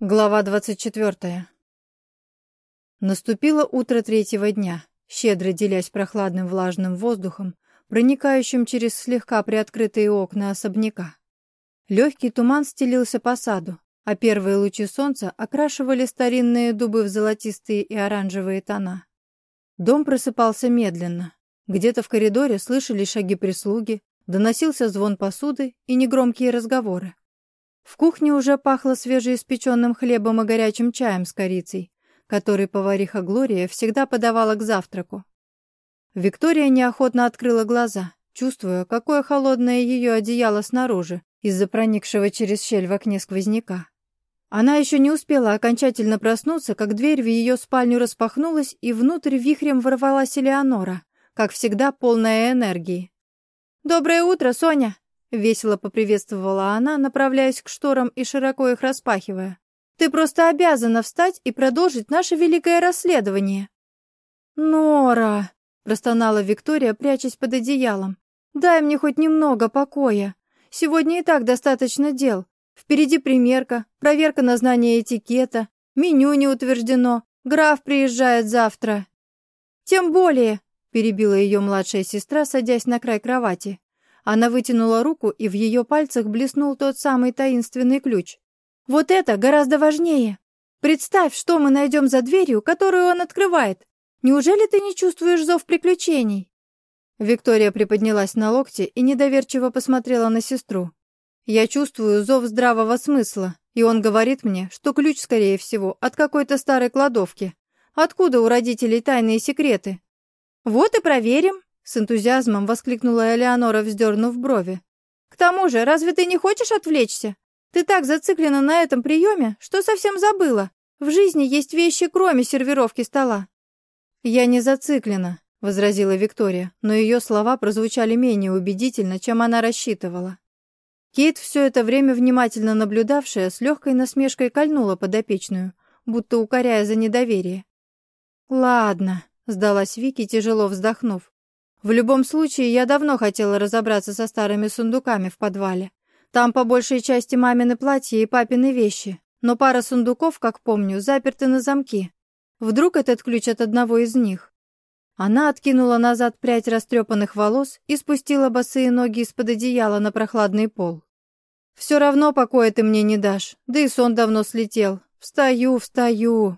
Глава 24. Наступило утро третьего дня, щедро делясь прохладным влажным воздухом, проникающим через слегка приоткрытые окна особняка. Легкий туман стелился по саду, а первые лучи солнца окрашивали старинные дубы в золотистые и оранжевые тона. Дом просыпался медленно. Где-то в коридоре слышали шаги прислуги, доносился звон посуды и негромкие разговоры. В кухне уже пахло свежеиспеченным хлебом и горячим чаем с корицей, который повариха Глория всегда подавала к завтраку. Виктория неохотно открыла глаза, чувствуя, какое холодное ее одеяло снаружи из-за проникшего через щель в окне сквозняка. Она еще не успела окончательно проснуться, как дверь в ее спальню распахнулась, и внутрь вихрем ворвалась Элеонора, как всегда полная энергии. «Доброе утро, Соня!» Весело поприветствовала она, направляясь к шторам и широко их распахивая. «Ты просто обязана встать и продолжить наше великое расследование!» «Нора!» — простонала Виктория, прячась под одеялом. «Дай мне хоть немного покоя. Сегодня и так достаточно дел. Впереди примерка, проверка на знание этикета, меню не утверждено, граф приезжает завтра». «Тем более!» — перебила ее младшая сестра, садясь на край кровати. Она вытянула руку, и в ее пальцах блеснул тот самый таинственный ключ. «Вот это гораздо важнее! Представь, что мы найдем за дверью, которую он открывает! Неужели ты не чувствуешь зов приключений?» Виктория приподнялась на локте и недоверчиво посмотрела на сестру. «Я чувствую зов здравого смысла, и он говорит мне, что ключ, скорее всего, от какой-то старой кладовки. Откуда у родителей тайные секреты?» «Вот и проверим», с энтузиазмом воскликнула Элеонора, вздернув брови. «К тому же, разве ты не хочешь отвлечься? Ты так зациклена на этом приеме, что совсем забыла. В жизни есть вещи, кроме сервировки стола». «Я не зациклена», — возразила Виктория, но ее слова прозвучали менее убедительно, чем она рассчитывала. Кейт, все это время внимательно наблюдавшая, с легкой насмешкой кольнула подопечную, будто укоряя за недоверие. «Ладно», — сдалась Вики, тяжело вздохнув. В любом случае, я давно хотела разобраться со старыми сундуками в подвале. Там по большей части мамины платья и папины вещи, но пара сундуков, как помню, заперты на замки. Вдруг этот ключ от одного из них? Она откинула назад прядь растрепанных волос и спустила босые ноги из-под одеяла на прохладный пол. «Все равно покоя ты мне не дашь, да и сон давно слетел. Встаю, встаю!»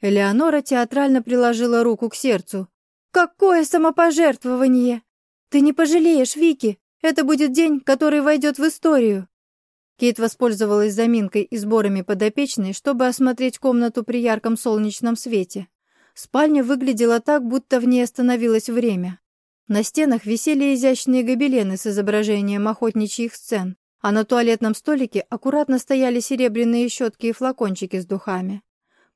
Элеонора театрально приложила руку к сердцу, Какое самопожертвование! Ты не пожалеешь, Вики. Это будет день, который войдет в историю. Кейт воспользовалась заминкой и сборами подопечной, чтобы осмотреть комнату при ярком солнечном свете. Спальня выглядела так, будто в ней остановилось время. На стенах висели изящные гобелены с изображением охотничьих сцен, а на туалетном столике аккуратно стояли серебряные щетки и флакончики с духами.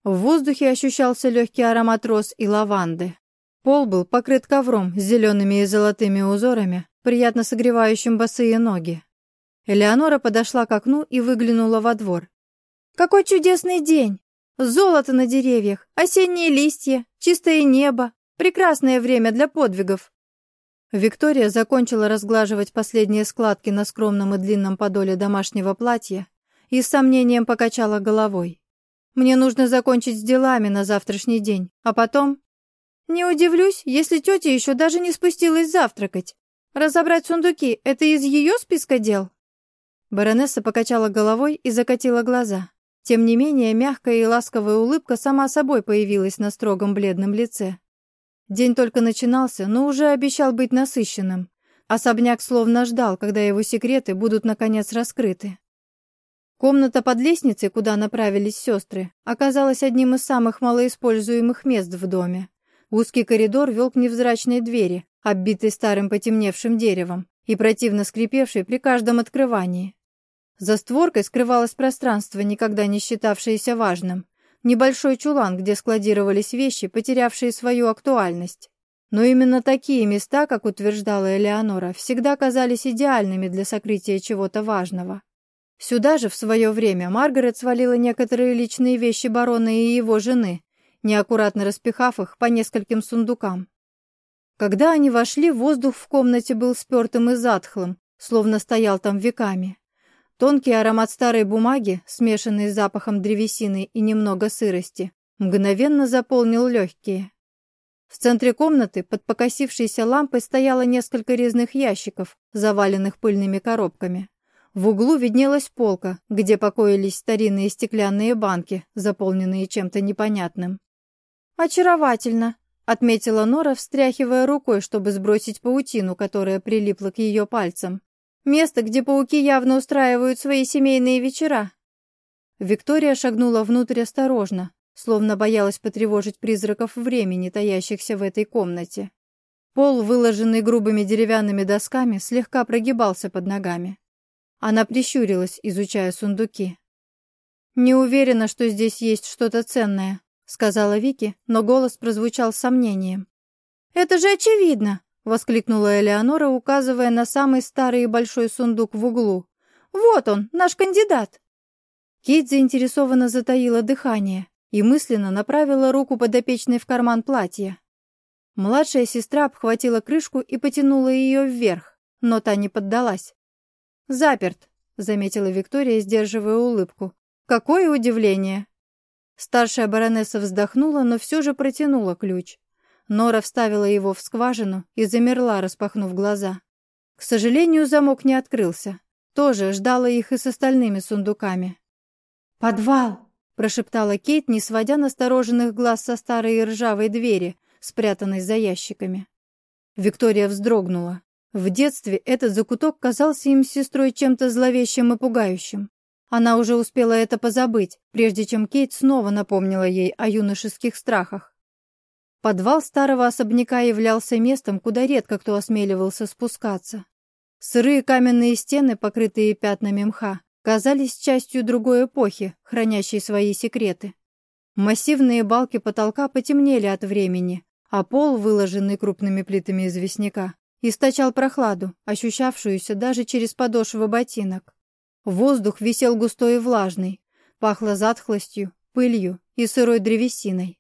В воздухе ощущался легкий аромат роз и лаванды. Пол был покрыт ковром с зелеными и золотыми узорами, приятно согревающим босые ноги. Элеонора подошла к окну и выглянула во двор. «Какой чудесный день! Золото на деревьях, осенние листья, чистое небо, прекрасное время для подвигов!» Виктория закончила разглаживать последние складки на скромном и длинном подоле домашнего платья и с сомнением покачала головой. «Мне нужно закончить с делами на завтрашний день, а потом не удивлюсь, если тетя еще даже не спустилась завтракать. Разобрать сундуки — это из ее списка дел?» Баронесса покачала головой и закатила глаза. Тем не менее, мягкая и ласковая улыбка сама собой появилась на строгом бледном лице. День только начинался, но уже обещал быть насыщенным. Особняк словно ждал, когда его секреты будут наконец раскрыты. Комната под лестницей, куда направились сестры, оказалась одним из самых малоиспользуемых мест в доме. Узкий коридор вел к невзрачной двери, оббитой старым потемневшим деревом и противно скрипевшей при каждом открывании. За створкой скрывалось пространство, никогда не считавшееся важным. Небольшой чулан, где складировались вещи, потерявшие свою актуальность. Но именно такие места, как утверждала Элеонора, всегда казались идеальными для сокрытия чего-то важного. Сюда же в свое время Маргарет свалила некоторые личные вещи барона и его жены, неаккуратно распихав их по нескольким сундукам. Когда они вошли, воздух в комнате был спертым и затхлым, словно стоял там веками. Тонкий аромат старой бумаги, смешанный с запахом древесины и немного сырости, мгновенно заполнил легкие. В центре комнаты под покосившейся лампой стояло несколько резных ящиков, заваленных пыльными коробками. В углу виднелась полка, где покоились старинные стеклянные банки, заполненные чем-то непонятным. «Очаровательно», — отметила Нора, встряхивая рукой, чтобы сбросить паутину, которая прилипла к ее пальцам. «Место, где пауки явно устраивают свои семейные вечера». Виктория шагнула внутрь осторожно, словно боялась потревожить призраков времени, таящихся в этой комнате. Пол, выложенный грубыми деревянными досками, слегка прогибался под ногами. Она прищурилась, изучая сундуки. «Не уверена, что здесь есть что-то ценное», — сказала Вики, но голос прозвучал с сомнением. «Это же очевидно!» — воскликнула Элеонора, указывая на самый старый и большой сундук в углу. «Вот он, наш кандидат!» Кейт заинтересованно затаила дыхание и мысленно направила руку подопечной в карман платья. Младшая сестра обхватила крышку и потянула ее вверх, но та не поддалась. «Заперт», — заметила Виктория, сдерживая улыбку. «Какое удивление!» Старшая баронесса вздохнула, но все же протянула ключ. Нора вставила его в скважину и замерла, распахнув глаза. К сожалению, замок не открылся. Тоже ждала их и с остальными сундуками. «Подвал!» — прошептала Кейт, не сводя настороженных глаз со старой ржавой двери, спрятанной за ящиками. Виктория вздрогнула. В детстве этот закуток казался им сестрой чем-то зловещим и пугающим. Она уже успела это позабыть, прежде чем Кейт снова напомнила ей о юношеских страхах. Подвал старого особняка являлся местом, куда редко кто осмеливался спускаться. Сырые каменные стены, покрытые пятнами мха, казались частью другой эпохи, хранящей свои секреты. Массивные балки потолка потемнели от времени, а пол, выложенный крупными плитами известняка, источал прохладу, ощущавшуюся даже через подошвы ботинок. Воздух висел густой и влажный, пахло затхлостью, пылью и сырой древесиной.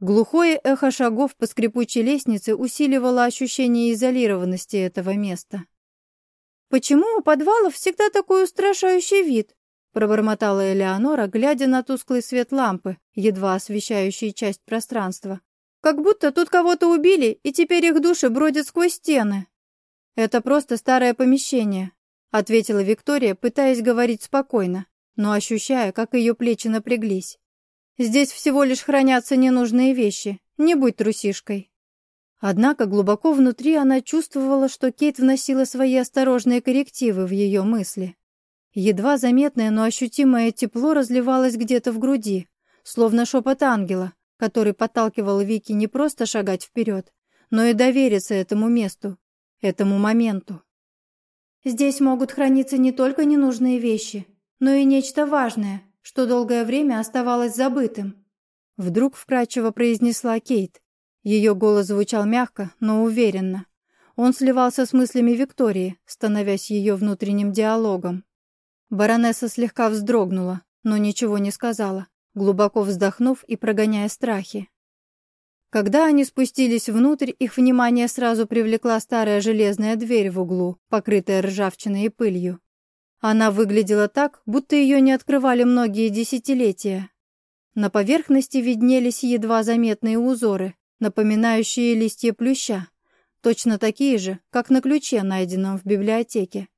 Глухое эхо шагов по скрипучей лестнице усиливало ощущение изолированности этого места. «Почему у подвалов всегда такой устрашающий вид?» пробормотала Элеонора, глядя на тусклый свет лампы, едва освещающий часть пространства. Как будто тут кого-то убили, и теперь их души бродят сквозь стены. Это просто старое помещение, ответила Виктория, пытаясь говорить спокойно, но ощущая, как ее плечи напряглись. Здесь всего лишь хранятся ненужные вещи. Не будь трусишкой. Однако глубоко внутри она чувствовала, что Кейт вносила свои осторожные коррективы в ее мысли. Едва заметное, но ощутимое тепло разливалось где-то в груди, словно шепот ангела, который подталкивал Вики не просто шагать вперед, но и довериться этому месту, этому моменту. Здесь могут храниться не только ненужные вещи, но и нечто важное, что долгое время оставалось забытым. Вдруг вкрадчиво произнесла Кейт. Ее голос звучал мягко, но уверенно. Он сливался с мыслями Виктории, становясь ее внутренним диалогом. Баронесса слегка вздрогнула, но ничего не сказала глубоко вздохнув и прогоняя страхи. Когда они спустились внутрь, их внимание сразу привлекла старая железная дверь в углу, покрытая ржавчиной и пылью. Она выглядела так, будто ее не открывали многие десятилетия. На поверхности виднелись едва заметные узоры, напоминающие листья плюща, точно такие же, как на ключе, найденном в библиотеке.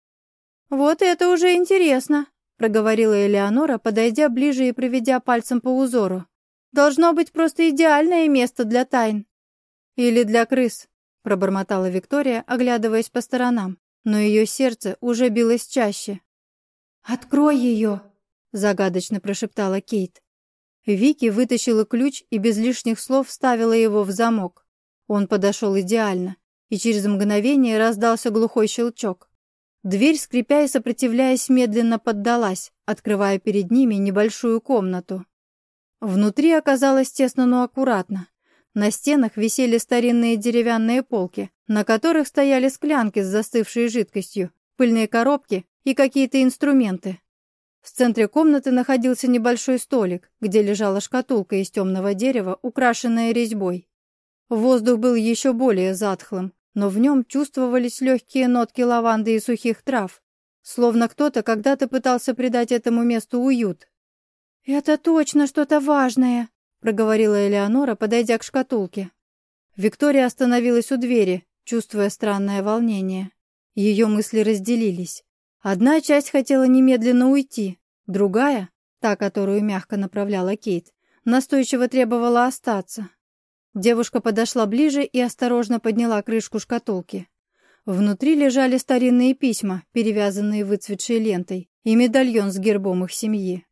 «Вот это уже интересно!» — проговорила Элеонора, подойдя ближе и проведя пальцем по узору. «Должно быть просто идеальное место для тайн». «Или для крыс», — пробормотала Виктория, оглядываясь по сторонам, но ее сердце уже билось чаще. «Открой ее!» — загадочно прошептала Кейт. Вики вытащила ключ и без лишних слов вставила его в замок. Он подошел идеально, и через мгновение раздался глухой щелчок. Дверь, скрипя и сопротивляясь, медленно поддалась, открывая перед ними небольшую комнату. Внутри оказалось тесно, но аккуратно. На стенах висели старинные деревянные полки, на которых стояли склянки с застывшей жидкостью, пыльные коробки и какие-то инструменты. В центре комнаты находился небольшой столик, где лежала шкатулка из темного дерева, украшенная резьбой. Воздух был еще более затхлым, но в нем чувствовались легкие нотки лаванды и сухих трав, словно кто-то когда-то пытался придать этому месту уют. «Это точно что-то важное», — проговорила Элеонора, подойдя к шкатулке. Виктория остановилась у двери, чувствуя странное волнение. Ее мысли разделились. Одна часть хотела немедленно уйти, другая, та, которую мягко направляла Кейт, настойчиво требовала остаться. Девушка подошла ближе и осторожно подняла крышку шкатулки. Внутри лежали старинные письма, перевязанные выцветшей лентой, и медальон с гербом их семьи.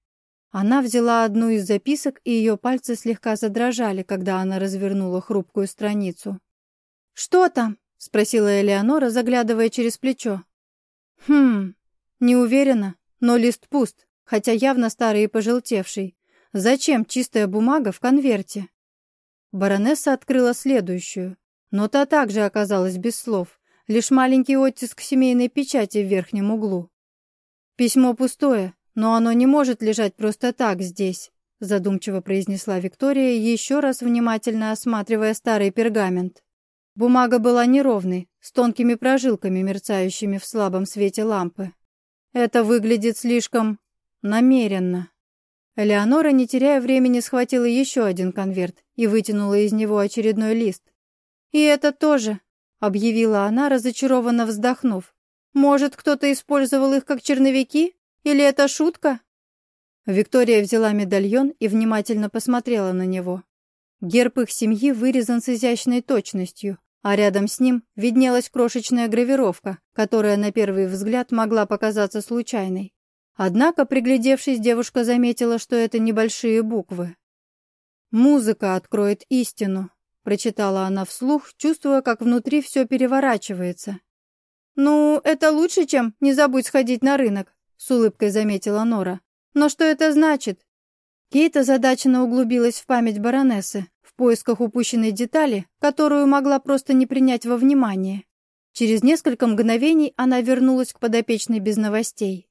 Она взяла одну из записок, и ее пальцы слегка задрожали, когда она развернула хрупкую страницу. «Что там?» — спросила Элеонора, заглядывая через плечо. «Хм, не уверена, но лист пуст, хотя явно старый и пожелтевший. Зачем чистая бумага в конверте?» Баронесса открыла следующую, но та также оказалась без слов, лишь маленький оттиск семейной печати в верхнем углу. «Письмо пустое, но оно не может лежать просто так здесь», задумчиво произнесла Виктория, еще раз внимательно осматривая старый пергамент. Бумага была неровной, с тонкими прожилками, мерцающими в слабом свете лампы. Это выглядит слишком намеренно. Элеонора, не теряя времени, схватила еще один конверт и вытянула из него очередной лист. «И это тоже», — объявила она, разочарованно вздохнув. «Может, кто-то использовал их как черновики? Или это шутка?» Виктория взяла медальон и внимательно посмотрела на него. Герб их семьи вырезан с изящной точностью, а рядом с ним виднелась крошечная гравировка, которая на первый взгляд могла показаться случайной. Однако, приглядевшись, девушка заметила, что это небольшие буквы. «Музыка откроет истину», — прочитала она вслух, чувствуя, как внутри все переворачивается. «Ну, это лучше, чем «не забудь сходить на рынок», — с улыбкой заметила Нора. «Но что это значит?» Кейт озадаченно углубилась в память баронессы, в поисках упущенной детали, которую могла просто не принять во внимание. Через несколько мгновений она вернулась к подопечной без новостей.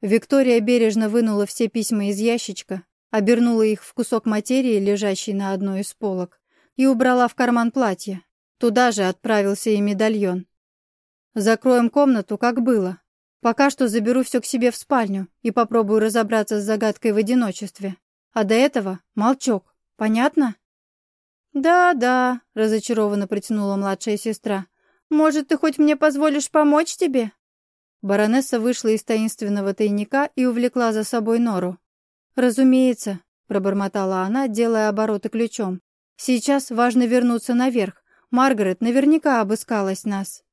Виктория бережно вынула все письма из ящичка, обернула их в кусок материи, лежащий на одной из полок, и убрала в карман платья. Туда же отправился и медальон. «Закроем комнату, как было. Пока что заберу все к себе в спальню и попробую разобраться с загадкой в одиночестве. А до этого молчок. Понятно?» «Да-да», — разочарованно протянула младшая сестра. «Может, ты хоть мне позволишь помочь тебе?» Баронесса вышла из таинственного тайника и увлекла за собой нору. «Разумеется», — пробормотала она, делая обороты ключом. «Сейчас важно вернуться наверх. Маргарет наверняка обыскалась нас».